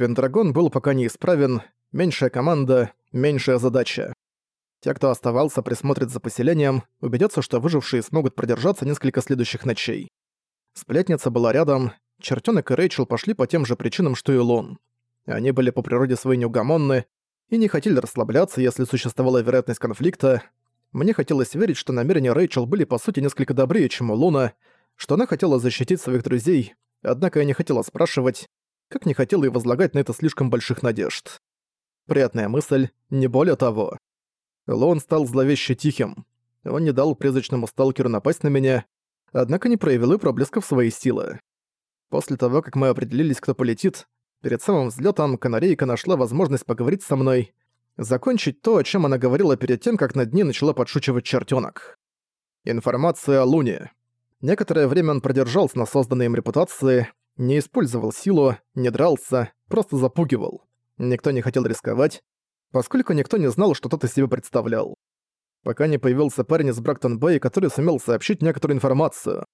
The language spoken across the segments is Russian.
Пендрагон был пока неисправен, меньшая команда, меньшая задача. Те, кто оставался, присмотрят за поселением, убедятся, что выжившие смогут продержаться несколько следующих ночей. Сплетница была рядом, чертёнок и Рэйчел пошли по тем же причинам, что и Лун. Они были по природе своей неугомонны и не хотели расслабляться, если существовала вероятность конфликта. Мне хотелось верить, что намерения Рэйчел были по сути несколько добрее, чем у Луна, что она хотела защитить своих друзей, однако я не хотела спрашивать, как не хотела и возлагать на это слишком больших надежд. Приятная мысль, не более того. Лон стал зловеще тихим. Он не дал призрачному сталкеру напасть на меня, однако не проявил и проблесков своей силы. После того, как мы определились, кто полетит, перед самым взлетом канарейка нашла возможность поговорить со мной, закончить то, о чем она говорила перед тем, как над ней начала подшучивать чертенок. Информация о Луне. Некоторое время он продержался на созданной им репутации, не использовал силу, не дрался, просто запугивал. Никто не хотел рисковать, поскольку никто не знал, что тот из себя представлял. Пока не появился парень из Брактон-Бэй, который сумел сообщить некоторую информацию.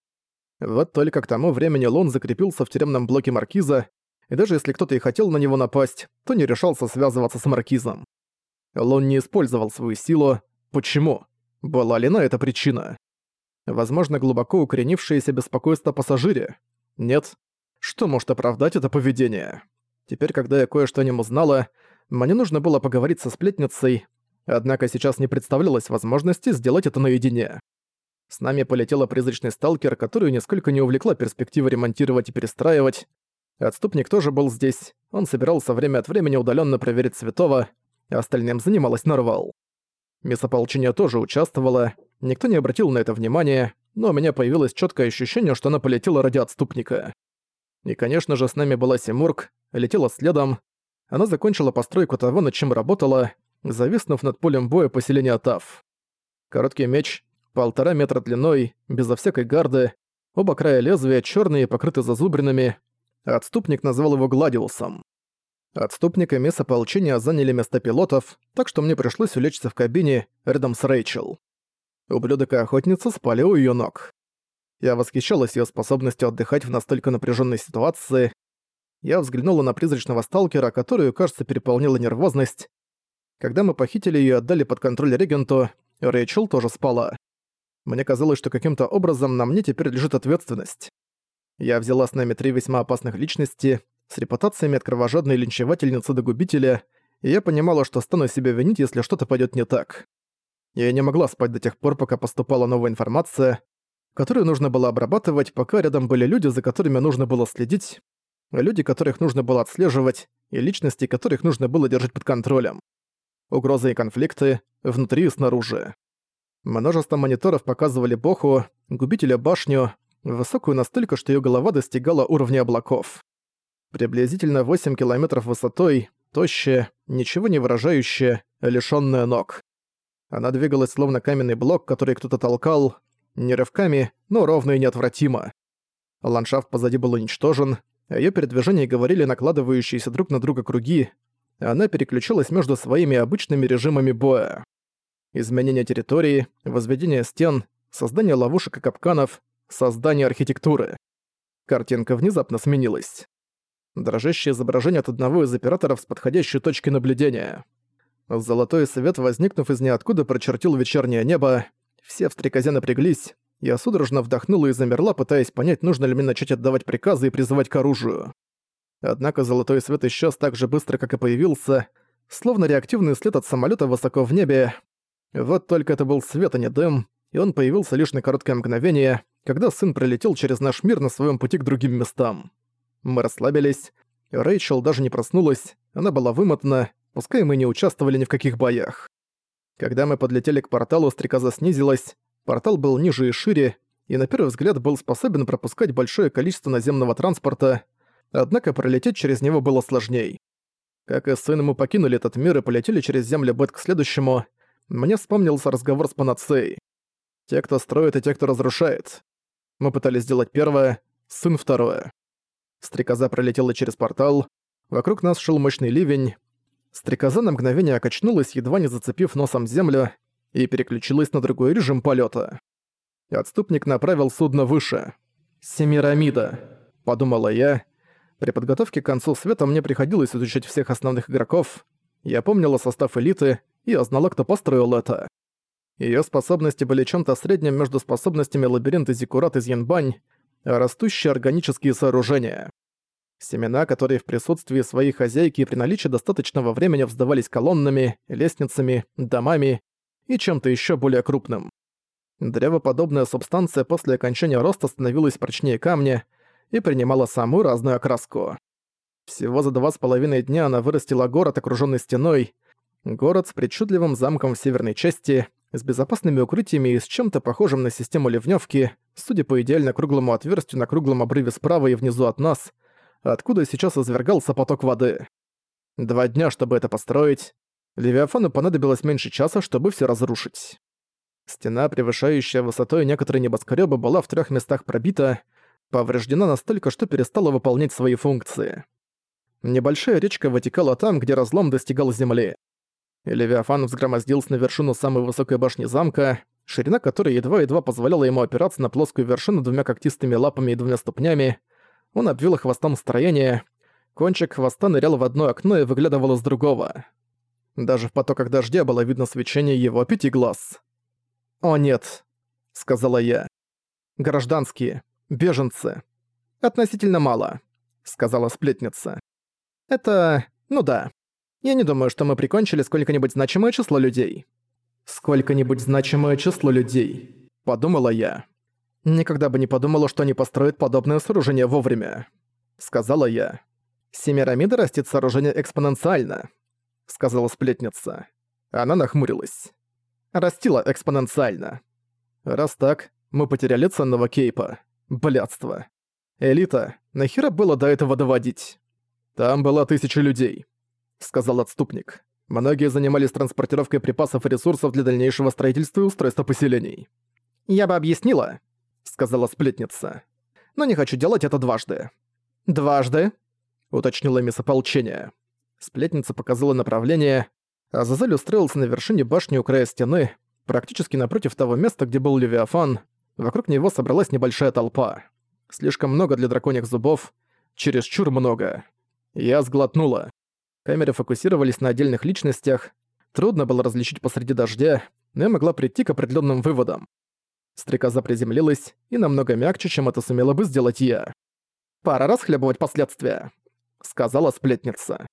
Вот только к тому времени Лон закрепился в тюремном блоке Маркиза, и даже если кто-то и хотел на него напасть, то не решался связываться с Маркизом. Лон не использовал свою силу. Почему? Была ли на это причина? Возможно, глубоко укоренившееся беспокойство пассажире? Нет. Что может оправдать это поведение? Теперь, когда я кое-что о нем узнала, мне нужно было поговорить со сплетницей, однако сейчас не представлялось возможности сделать это наедине. С нами полетела призрачный сталкер, которую нисколько не увлекла перспектива ремонтировать и перестраивать. Отступник тоже был здесь, он собирался время от времени удаленно проверить Святого, а остальным занималась Нарвал. Мисс Ополчения тоже участвовала, никто не обратил на это внимания, но у меня появилось четкое ощущение, что она полетела ради отступника. И, конечно же, с нами была Симург, летела следом, она закончила постройку того, над чем работала, зависнув над полем боя поселения Тав. Короткий меч, полтора метра длиной, безо всякой гарды, оба края лезвия черные, покрыты зазубринами. Отступник назвал его Гладиусом. Отступник и место ополчения заняли места пилотов, так что мне пришлось улечься в кабине рядом с Рэйчел. Ублюдок и охотница спали у её ног. Я восхищалась её способностью отдыхать в настолько напряженной ситуации, я взглянула на призрачного сталкера, которую, кажется, переполнила нервозность. Когда мы похитили её и отдали под контроль регенту, Рэйчел тоже спала. Мне казалось, что каким-то образом на мне теперь лежит ответственность. Я взяла с нами три весьма опасных личности, с репутациями от кровожадной линчевательницы до губителя, и я понимала, что стану себя винить, если что-то пойдет не так. Я не могла спать до тех пор, пока поступала новая информация, которую нужно было обрабатывать, пока рядом были люди, за которыми нужно было следить, люди, которых нужно было отслеживать, и личности, которых нужно было держать под контролем. Угрозы и конфликты внутри и снаружи. Множество мониторов показывали Боху, губителя башню, высокую настолько, что ее голова достигала уровня облаков. Приблизительно 8 километров высотой, тощая, ничего не выражающая, лишённая ног. Она двигалась словно каменный блок, который кто-то толкал, не рывками, но ровно и неотвратимо. Ландшафт позади был уничтожен, о её передвижении говорили накладывающиеся друг на друга круги, она переключилась между своими обычными режимами боя. Изменение территории, возведение стен, создание ловушек и капканов, создание архитектуры. Картинка внезапно сменилась. Дрожащее изображение от одного из операторов с подходящей точки наблюдения. Золотой свет, возникнув из ниоткуда, прочертил вечернее небо. Все в стрекозе напряглись, я судорожно вдохнула и замерла, пытаясь понять, нужно ли мне начать отдавать приказы и призывать к оружию. Однако золотой свет исчез так же быстро, как и появился, словно реактивный след от самолета высоко в небе. Вот только это был свет, а не дым, и он появился лишь на короткое мгновение, когда сын пролетел через наш мир на своем пути к другим местам. Мы расслабились. Рэйчел даже не проснулась, она была вымотана, пускай мы не участвовали ни в каких боях. Когда мы подлетели к порталу, стрекоза снизилась, Портал был ниже и шире, и на первый взгляд был способен пропускать большое количество наземного транспорта, однако пролететь через него было сложней. Как и сын, мы покинули этот мир и полетели через землю Бет к следующему, мне вспомнился разговор с Панацеей. Те, кто строит, и те, кто разрушает. Мы пытались сделать первое, сын второе. Стрекоза пролетела через портал, вокруг нас шел мощный ливень. Стрекоза на мгновение окачнулась, едва не зацепив носом землю, и переключилась на другой режим полета. Отступник направил судно выше. «Семирамида», — подумала я. При подготовке к концу света мне приходилось изучать всех основных игроков. Я помнила состав элиты и знала, кто построил это. Её способности были чем-то средним между способностями лабиринта Зиккурат из Янбань, а растущие органические сооружения. Семена, которые в присутствии своей хозяйки и при наличии достаточного времени вздавались колоннами, лестницами, домами и чем-то ещё более крупным. Древоподобная субстанция после окончания роста становилась прочнее камня и принимала самую разную окраску. Всего за два с половиной дня она вырастила город, окружённый стеной, город с причудливым замком в северной части, с безопасными укрытиями и с чем-то похожим на систему ливневки, судя по идеально круглому отверстию на круглом обрыве справа и внизу от нас, откуда сейчас извергался поток воды. Два дня, чтобы это построить. Левиафану понадобилось меньше часа, чтобы все разрушить. Стена, превышающая высотой некоторые небоскребы, была в трех местах пробита, повреждена настолько, что перестала выполнять свои функции. Небольшая речка вытекала там, где разлом достигал земли. Левиафан взгромоздился на вершину самой высокой башни замка, ширина которой едва-едва позволяла ему опираться на плоскую вершину двумя когтистыми лапами и двумя ступнями. Он обвил хвостом строение. Кончик хвоста нырял в одно окно и выглядывал из другого. Даже в потоках дождя было видно свечение его пяти глаз. «О нет», — сказала я. «Гражданские, беженцы. Относительно мало», — сказала сплетница. «Это... ну да. Я не думаю, что мы прикончили сколько-нибудь значимое число людей». «Сколько-нибудь значимое число людей», — подумала я. «Никогда бы не подумала, что они построят подобное сооружение вовремя», — сказала я. «Семирамида растет сооружение экспоненциально», — сказала сплетница. Она нахмурилась. «Растила экспоненциально. Раз так, мы потеряли ценного кейпа. Блядство. Элита, нахера было до этого доводить? Там была тысяча людей. — сказал отступник. «Многие занимались транспортировкой припасов и ресурсов для дальнейшего строительства и устройства поселений». «Я бы объяснила», — сказала сплетница. «Но не хочу делать это дважды». «Дважды?» — уточнила мисс. Сплетница показала направление, а Зазель устроился на вершине башни у края стены, практически напротив того места, где был Левиафан. Вокруг него собралась небольшая толпа. Слишком много для драконьих зубов, чересчур много. Я сглотнула. Камеры фокусировались на отдельных личностях. Трудно было различить посреди дождя, но я могла прийти к определенным выводам. Стрекоза приземлилась, и намного мягче, чем это сумела бы сделать я. «Пора расхлебывать последствия», — сказала сплетница.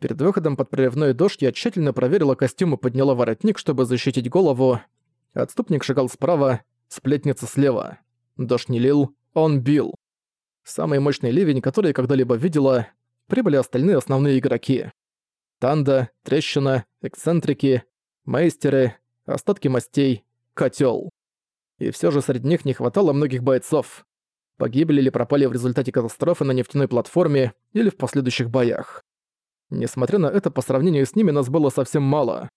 Перед выходом под проливной дождь я тщательно проверила костюм и подняла воротник, чтобы защитить голову. Отступник шагал справа, сплетница слева. Дождь не лил, он бил. Самый мощный ливень, который я когда-либо видела, прибыли остальные основные игроки. Танда, Трещина, Эксцентрики, Мейстеры, Остатки Мастей, Котёл. И всё же среди них не хватало многих бойцов. Погибли или пропали в результате катастрофы на нефтяной платформе или в последующих боях. Несмотря на это, по сравнению с ними нас было совсем мало.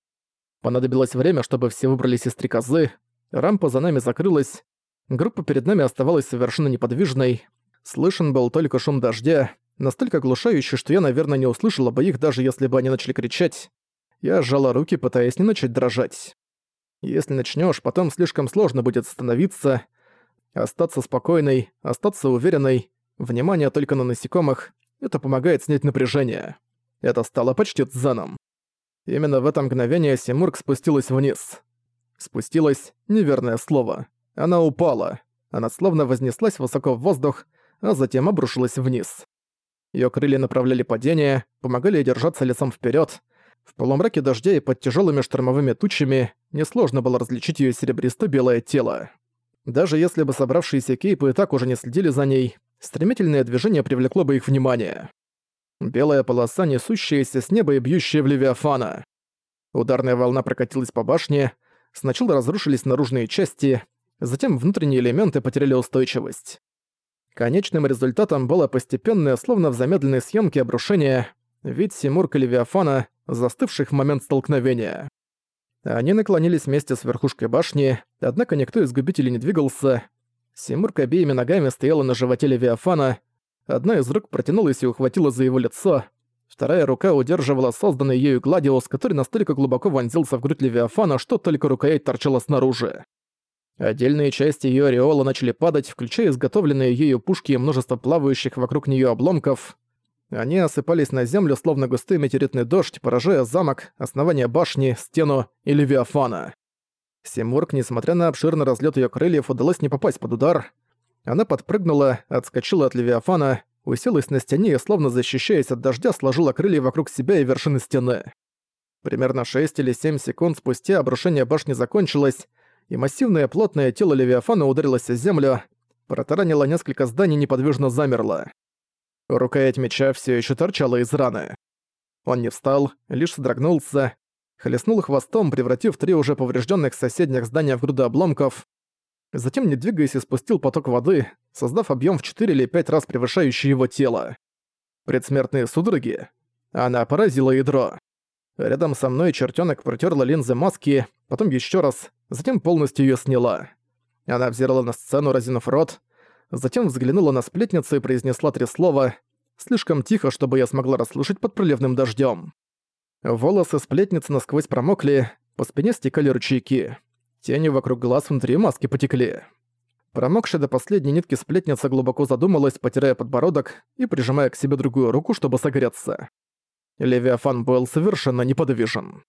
Понадобилось время, чтобы все выбрались из стрекозы, рампа за нами закрылась, группа перед нами оставалась совершенно неподвижной, слышен был только шум дождя, настолько оглушающий, что я, наверное, не услышала бы их, даже если бы они начали кричать. Я сжала руки, пытаясь не начать дрожать. Если начнешь, потом слишком сложно будет остановиться, остаться спокойной, остаться уверенной, внимание только на насекомых, это помогает снять напряжение. Это стало почти дзаном. Именно в это мгновение Симург спустилась вниз. Спустилась — неверное слово. Она упала. Она словно вознеслась высоко в воздух, а затем обрушилась вниз. Её крылья направляли падение, помогали ей держаться лицом вперёд. В полумраке дождя и под тяжёлыми штормовыми тучами несложно было различить её серебристо-белое тело. Даже если бы собравшиеся кейпы и так уже не следили за ней, стремительное движение привлекло бы их внимание. Белая полоса, несущаяся с неба и бьющая в Левиафана. Ударная волна прокатилась по башне, сначала разрушились наружные части, затем внутренние элементы потеряли устойчивость. Конечным результатом было постепенное, словно в замедленной съемке обрушение, вид Симурка Левиафана, застывших в момент столкновения. Они наклонились вместе с верхушкой башни, однако никто из губителей не двигался. Симурка обеими ногами стояла на животе Левиафана, одна из рук протянулась и ухватила за его лицо, вторая рука удерживала созданный ею гладиус, который настолько глубоко вонзился в грудь Левиафана, что только рукоять торчала снаружи. Отдельные части ее ореола начали падать, включая изготовленные ею пушки и множество плавающих вокруг нее обломков. Они осыпались на землю, словно густой метеоритный дождь, поражая замок, основание башни, стену и Левиафана. Симург, несмотря на обширный разлет ее крыльев, удалось не попасть под удар. Она подпрыгнула, отскочила от Левиафана, уселась на стене и, словно защищаясь от дождя, сложила крылья вокруг себя и вершины стены. Примерно 6 или 7 секунд спустя обрушение башни закончилось, и массивное плотное тело Левиафана ударилось о землю, протаранило несколько зданий неподвижно замерло. Рукоять меча все еще торчала из раны. Он не встал, лишь содрогнулся, хлестнул хвостом, превратив три уже поврежденных соседних здания в груды обломков, затем, не двигаясь, испустил поток воды, создав объем в 4 или 5 раз превышающий его тело. Предсмертные судороги. Она поразила ядро. Рядом со мной чертенок протерла линзы маски, потом еще раз, затем полностью ее сняла. Она взирала на сцену, разинув рот, затем взглянула на сплетницу и произнесла три слова, слишком тихо, чтобы я смогла расслышать под проливным дождем. Волосы сплетницы насквозь промокли, по спине стекали ручейки. Тени вокруг глаз внутри маски потекли. Промокшая до последней нитки сплетница глубоко задумалась, потирая подбородок и прижимая к себе другую руку, чтобы согреться. Левиафан был совершенно неподвижен.